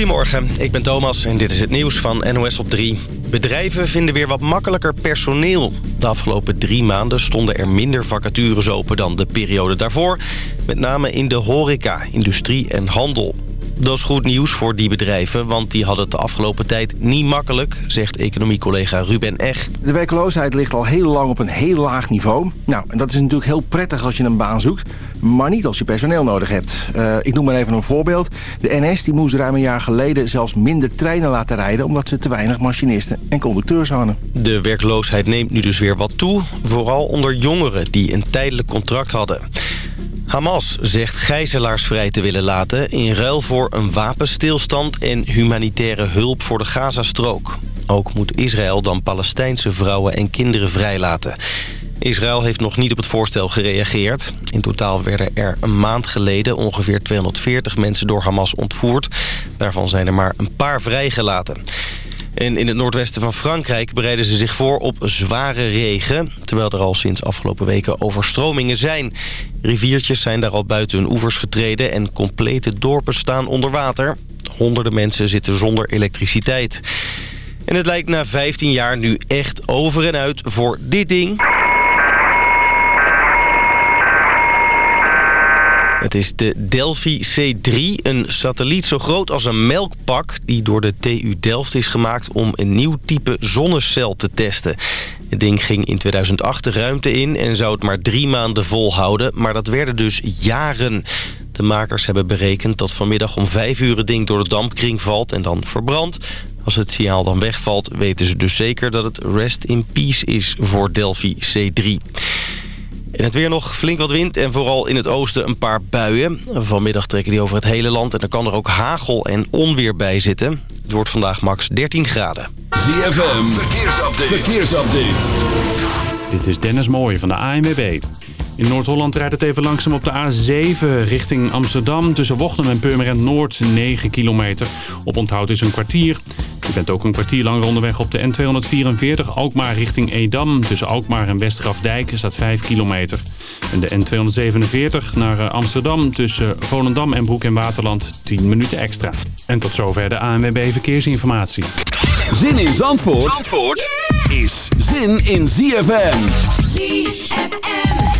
Goedemorgen, ik ben Thomas en dit is het nieuws van NOS op 3. Bedrijven vinden weer wat makkelijker personeel. De afgelopen drie maanden stonden er minder vacatures open dan de periode daarvoor. Met name in de horeca, industrie en handel. Dat is goed nieuws voor die bedrijven, want die hadden het de afgelopen tijd niet makkelijk, zegt economiecollega Ruben Eg. De werkloosheid ligt al heel lang op een heel laag niveau. Nou, en dat is natuurlijk heel prettig als je een baan zoekt, maar niet als je personeel nodig hebt. Uh, ik noem maar even een voorbeeld. De NS die moest ruim een jaar geleden zelfs minder treinen laten rijden... omdat ze te weinig machinisten en conducteurs hadden. De werkloosheid neemt nu dus weer wat toe, vooral onder jongeren die een tijdelijk contract hadden. Hamas zegt gijzelaars vrij te willen laten... in ruil voor een wapenstilstand en humanitaire hulp voor de Gazastrook. Ook moet Israël dan Palestijnse vrouwen en kinderen vrijlaten. Israël heeft nog niet op het voorstel gereageerd. In totaal werden er een maand geleden ongeveer 240 mensen door Hamas ontvoerd. Daarvan zijn er maar een paar vrijgelaten. En in het noordwesten van Frankrijk bereiden ze zich voor op zware regen... terwijl er al sinds afgelopen weken overstromingen zijn. Riviertjes zijn daar al buiten hun oevers getreden... en complete dorpen staan onder water. Honderden mensen zitten zonder elektriciteit. En het lijkt na 15 jaar nu echt over en uit voor dit ding... Het is de Delphi C3, een satelliet zo groot als een melkpak... die door de TU Delft is gemaakt om een nieuw type zonnecel te testen. Het ding ging in 2008 de ruimte in en zou het maar drie maanden volhouden... maar dat werden dus jaren. De makers hebben berekend dat vanmiddag om vijf uur het ding door de dampkring valt en dan verbrandt. Als het signaal dan wegvalt, weten ze dus zeker dat het rest in peace is voor Delphi C3. In het weer nog flink wat wind en vooral in het oosten een paar buien. Vanmiddag trekken die over het hele land en er kan er ook hagel en onweer bij zitten. Het wordt vandaag max 13 graden. ZFM, verkeersupdate. verkeersupdate. Dit is Dennis Mooij van de ANWB. In Noord-Holland rijdt het even langzaam op de A7 richting Amsterdam. Tussen Wochten en Purmerend Noord 9 kilometer. Op onthoud is een kwartier. Je bent ook een kwartier langer onderweg op de N244 Alkmaar richting Edam. Tussen Alkmaar en Westgrafdijk staat 5 kilometer. En de N247 naar eh, Amsterdam tussen Volendam en Broek en Waterland 10 minuten extra. En tot zover de ANWB Verkeersinformatie. Zin in Zandvoort, Zandvoort is zin in ZFM. ZFM.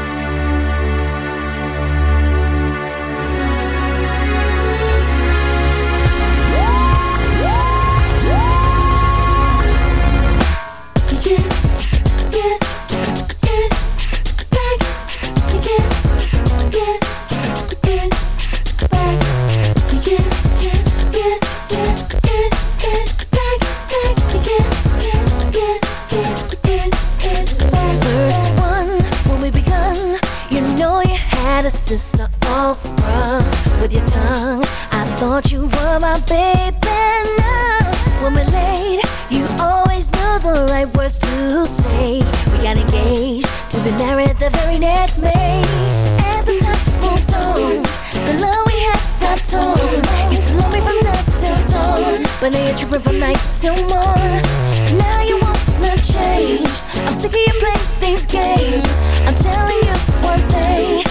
Sister all sprung with your tongue. I thought you were my baby. Now, when we're late, you always knew the right words to say. We got engaged to be married the very next May. As the time moved on, the love we had got torn. Used to love me from dusk till dawn, but now you're tripping from night till morn. Now you wanna change. I'm sick of you playing these games. I'm telling you one thing.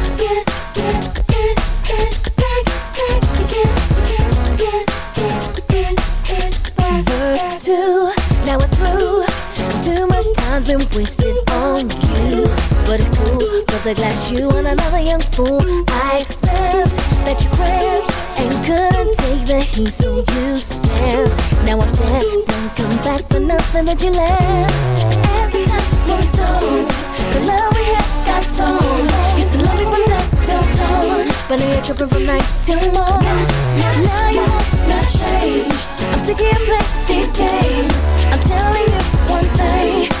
Time's been wasted on you. But it's cool, put the glass you and another young fool. I accept that you cramped and couldn't take the heat, so you stamped. Now I'm sad, don't come back for nothing that you left. As the time moved on, the love we had got torn. Used to love me from dusk till dawn, but now you're tripping from night till morn. Now you want to change. I'm sick of playing these games. I'm telling you one thing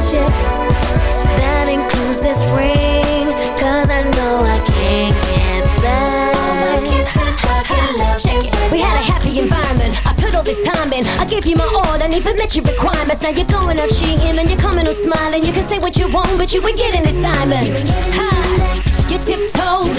My all and even met your requirements. Now you're going out cheating and you're coming out smiling. You can say what you want, but you ain't getting this diamond. You Ha! You tiptoed,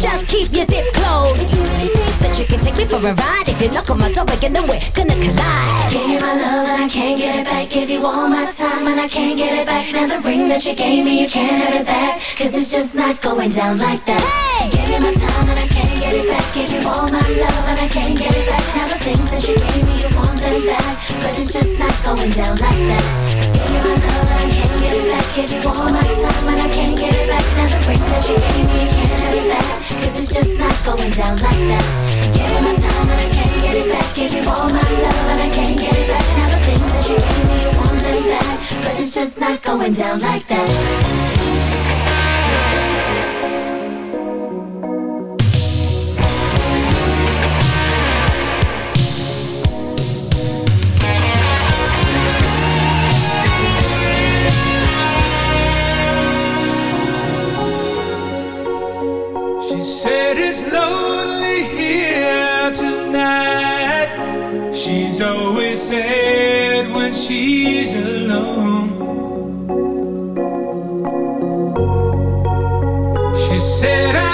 just keep your zip closed. If you really think that you can take me for a ride, if you knock on my door again, then we're gonna collide. Give you my love and I can't get it back. Give you all my time and I can't get it back. Now the ring that you gave me, you can't have it back. Cause it's just not going down like that. Hey! Give you my time and I can't get it back. Give you all my love and I can't get it back. Now the things that you gave me, you want them back. But it's just not going down like that. Give you my love and I can't get it back. Give you all my time and I can't get it back. Now the ring that you gave me, you can't have it back. Cause it's just not going down like that. Give you my time and I can't get it back. Give you all my love and I can't get it back. Now the things that you gave me, you want them back. But it's just not going down like that. She's always sad when she's alone. She said I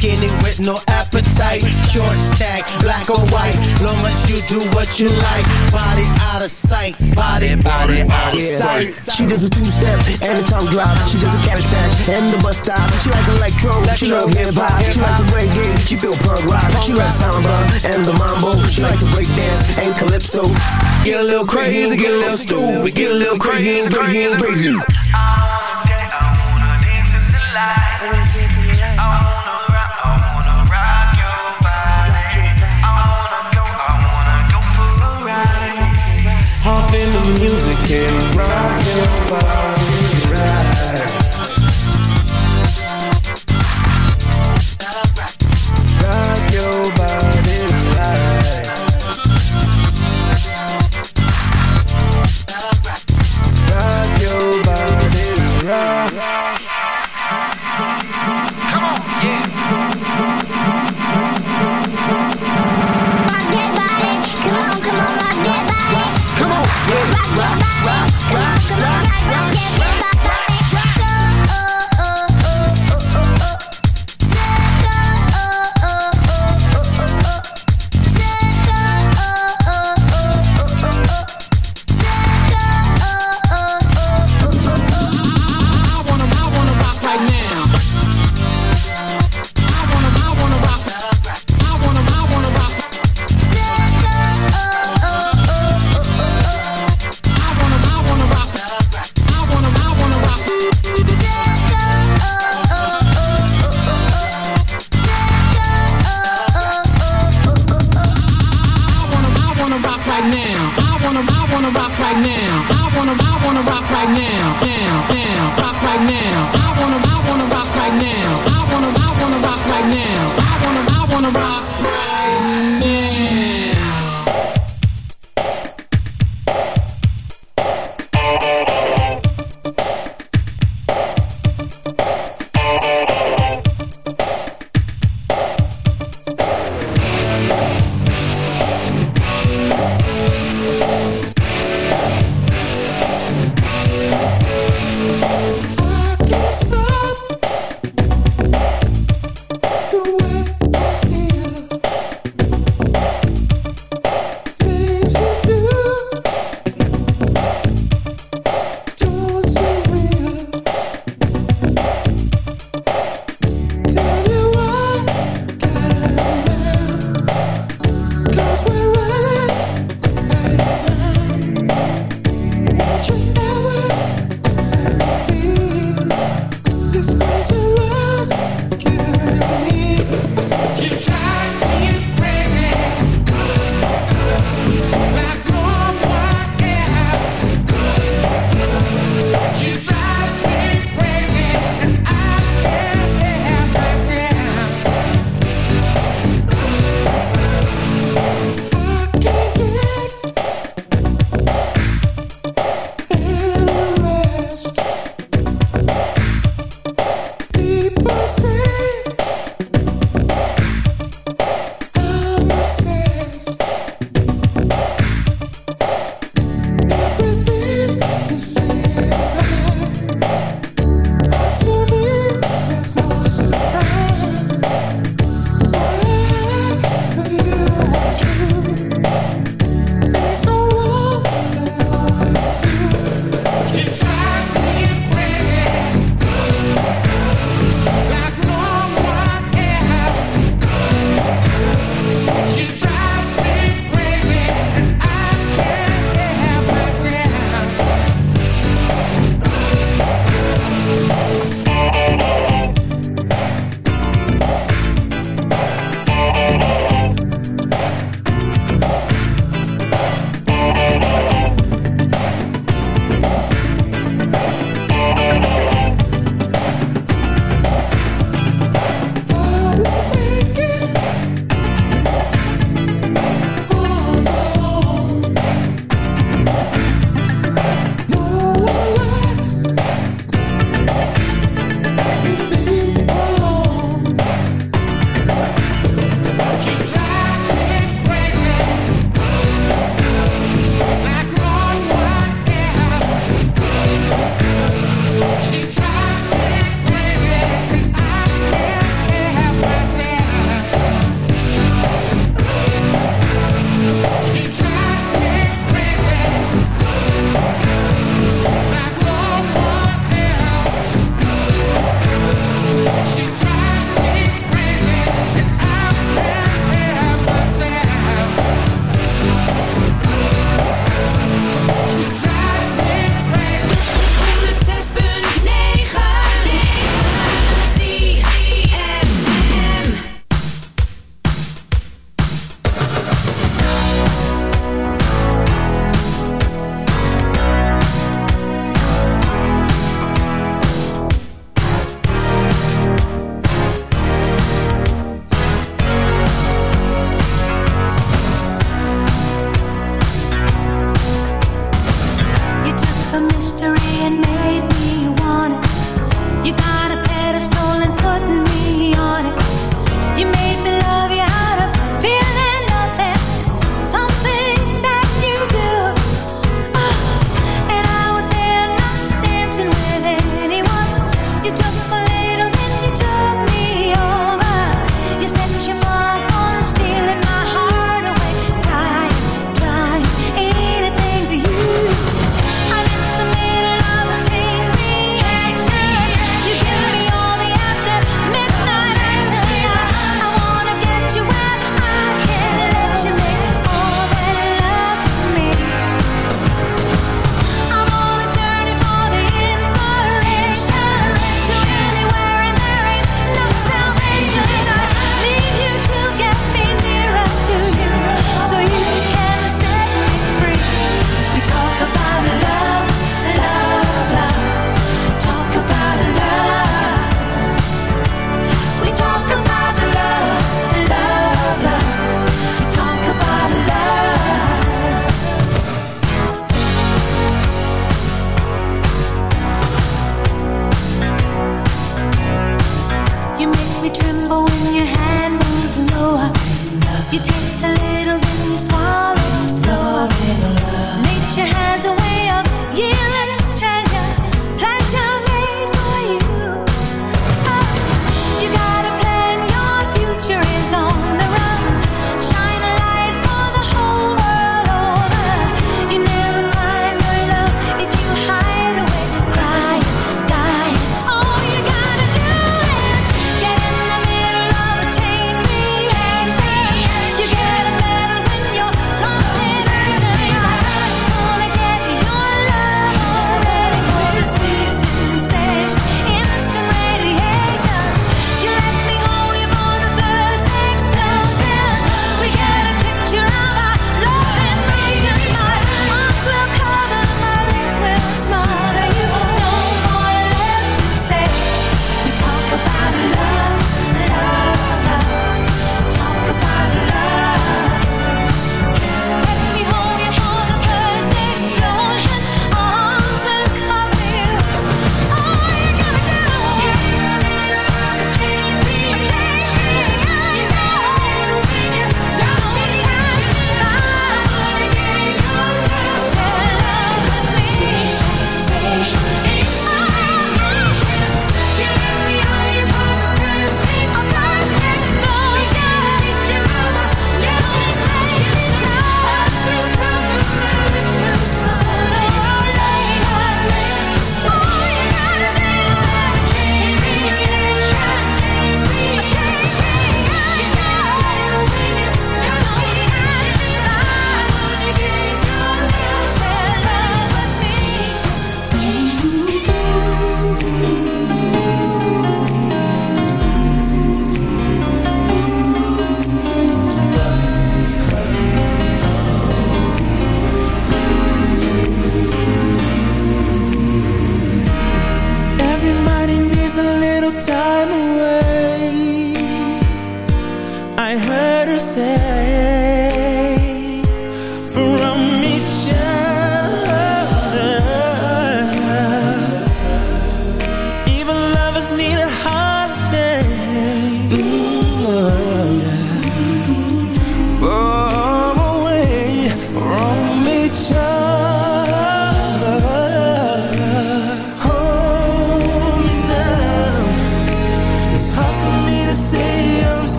skinny with no appetite. Short stack, black or white, long as you do what you like. Body out of sight, body, body out of sight. She does a two-step and a tongue drop. She does a cabbage patch and the bus stop. She like electro, she love hip-hop. She like the reggae, she feel punk rock. She like samba and the mambo. She like to break dance and calypso. Get a little crazy, get a little stupid, get a little crazy, crazy, crazy. Hop in the music and rock your body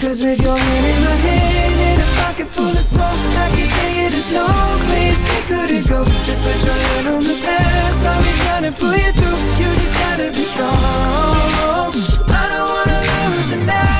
Cause with your hand in my hand and a pocket full of soap I can tell you there's no place they couldn't go. Just put your hand on the past I'll be trying to pull you through. You just gotta be strong. I don't wanna lose you now.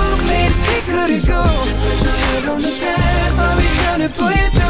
be trying to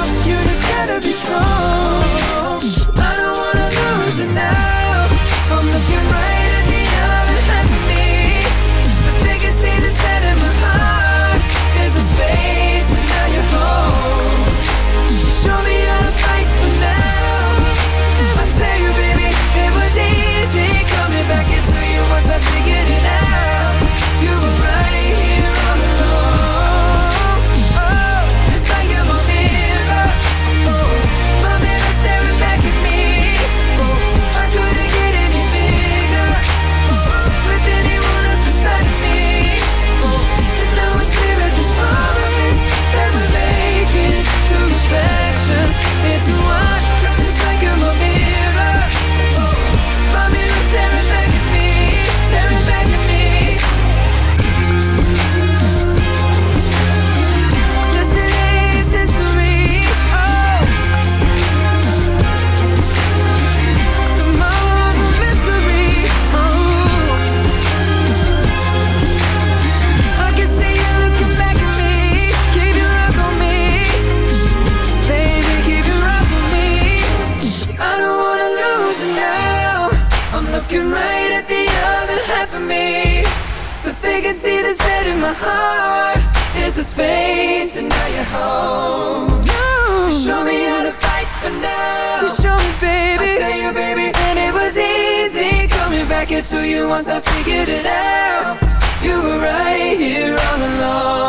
my heart is the space, and now you're home. You show me how to fight for now. You show me, baby. I tell you, baby, and it was easy coming back into you once I figured it out. You were right here all along.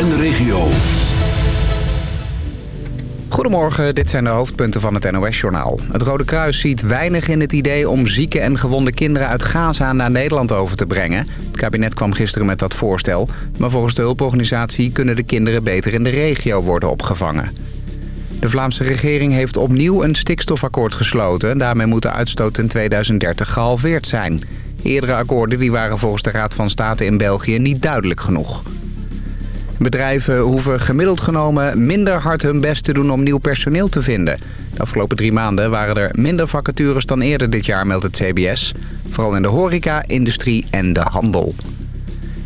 En de regio. Goedemorgen, dit zijn de hoofdpunten van het NOS-journaal. Het Rode Kruis ziet weinig in het idee om zieke en gewonde kinderen uit Gaza naar Nederland over te brengen. Het kabinet kwam gisteren met dat voorstel. Maar volgens de hulporganisatie kunnen de kinderen beter in de regio worden opgevangen. De Vlaamse regering heeft opnieuw een stikstofakkoord gesloten. Daarmee moet de uitstoot in 2030 gehalveerd zijn. Eerdere akkoorden die waren volgens de Raad van State in België niet duidelijk genoeg. Bedrijven hoeven gemiddeld genomen minder hard hun best te doen om nieuw personeel te vinden. De afgelopen drie maanden waren er minder vacatures dan eerder dit jaar, meldt het CBS. Vooral in de horeca, industrie en de handel.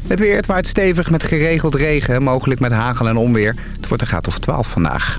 Het weer het waait stevig met geregeld regen, mogelijk met hagel en onweer. Het wordt een graad of 12 vandaag.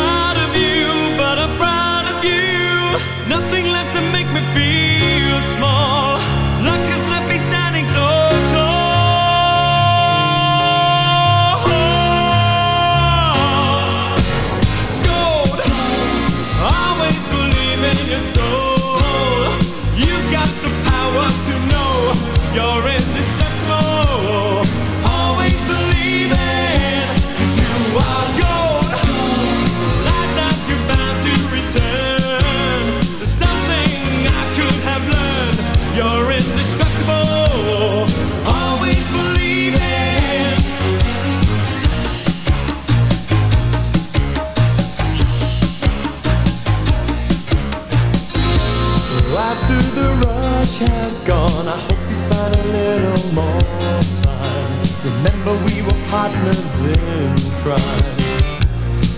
partners in crime.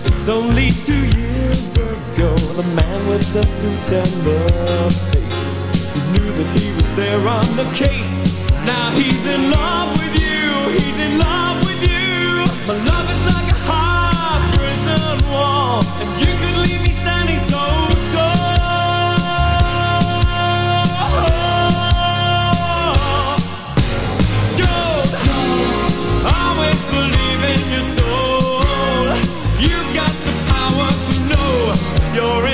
It's only two years ago, the man with the suit and the face. He knew that he was there on the case. Now he's in love with you, he's in love with you. You're indestructible.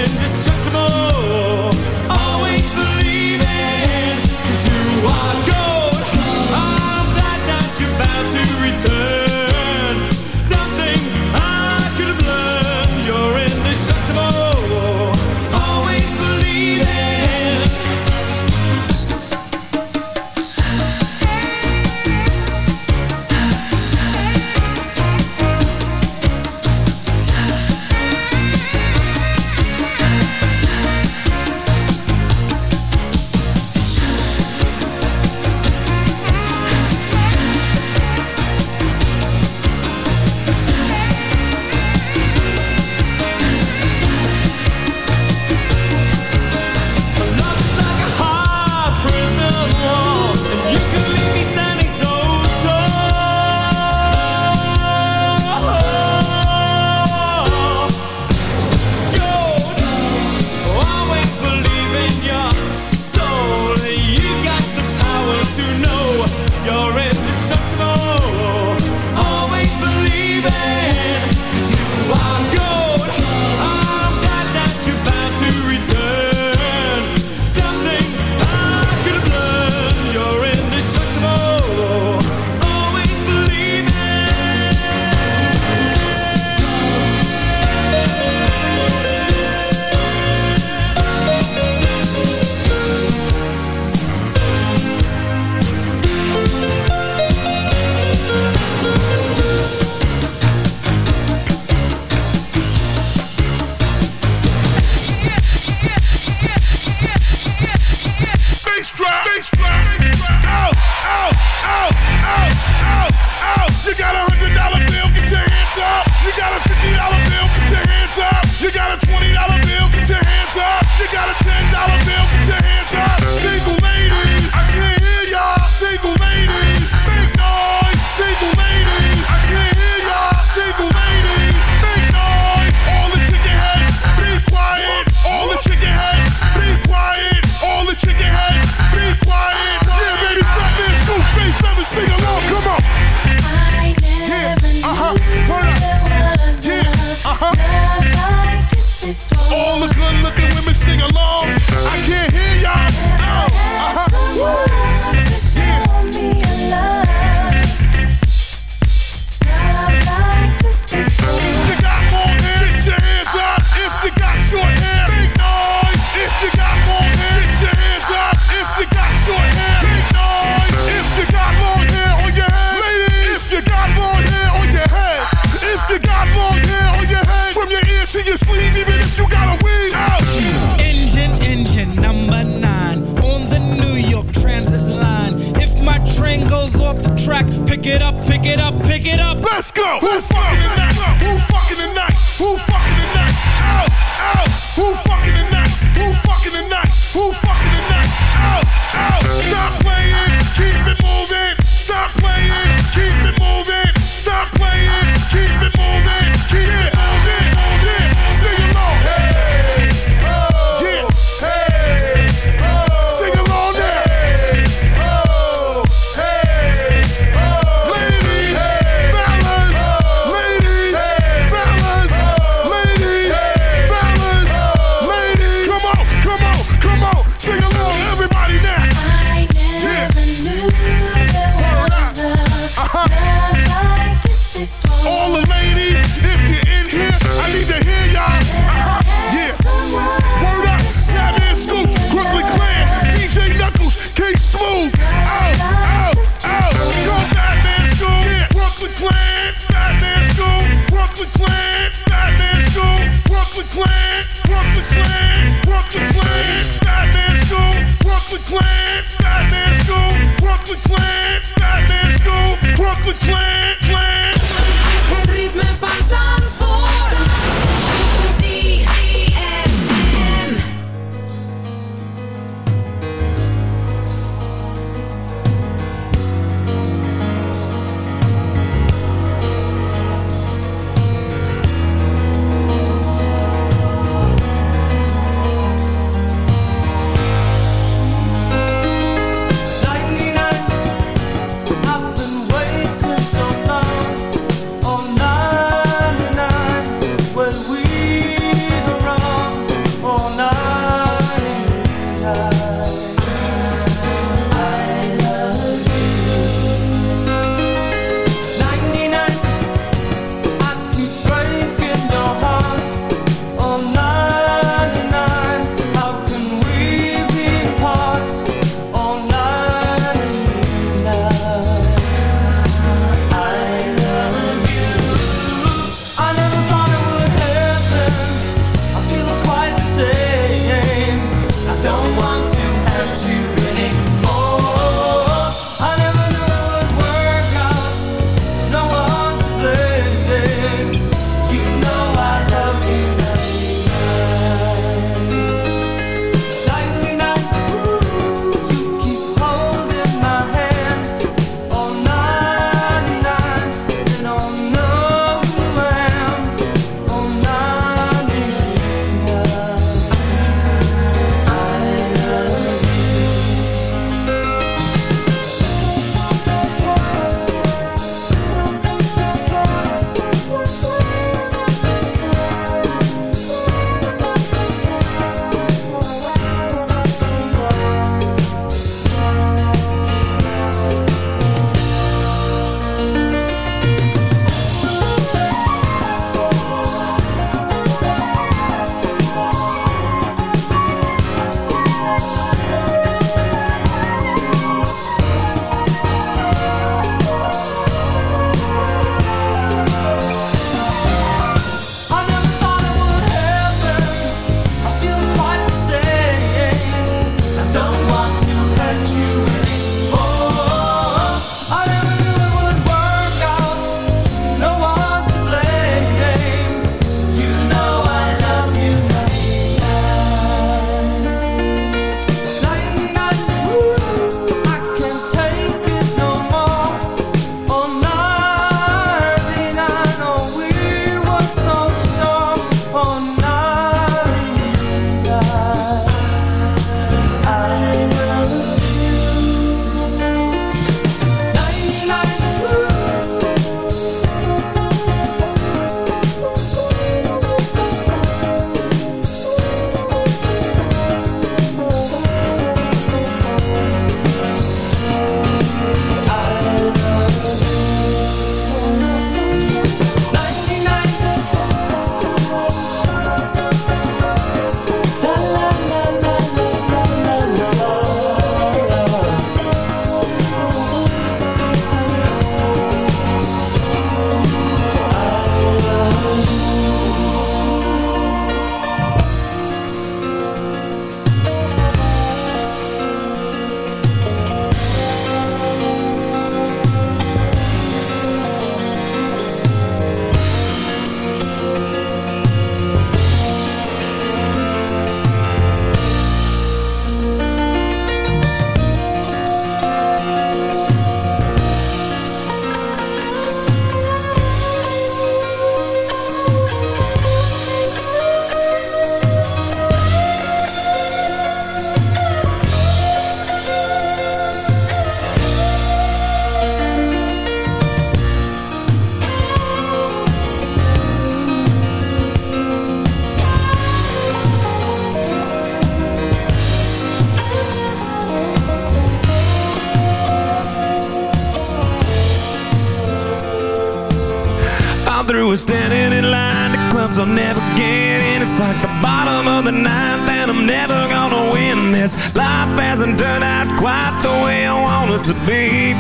Want it to be.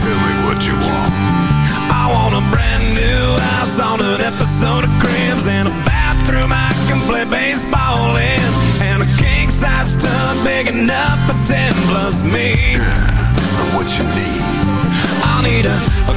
Tell me what you want. I want a brand new house on an episode of Cribs and a bathroom I can play baseball in, and a king size tub big enough for ten plus me. What you need? I'll need a, a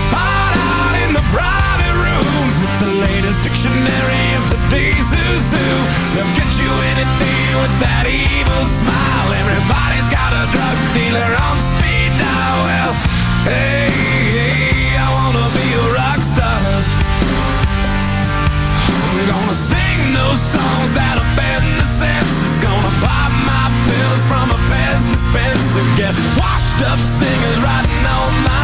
hide out in the private rooms with the latest dictionary of today's who's who. They'll get you anything with that evil smile. Everybody's got a drug dealer on speed dial. Well, hey, hey, I wanna be a rock star. I'm gonna sing those songs that offend the senses. Gonna pop my pills from a Pez dispenser. Get washed up singers writing all my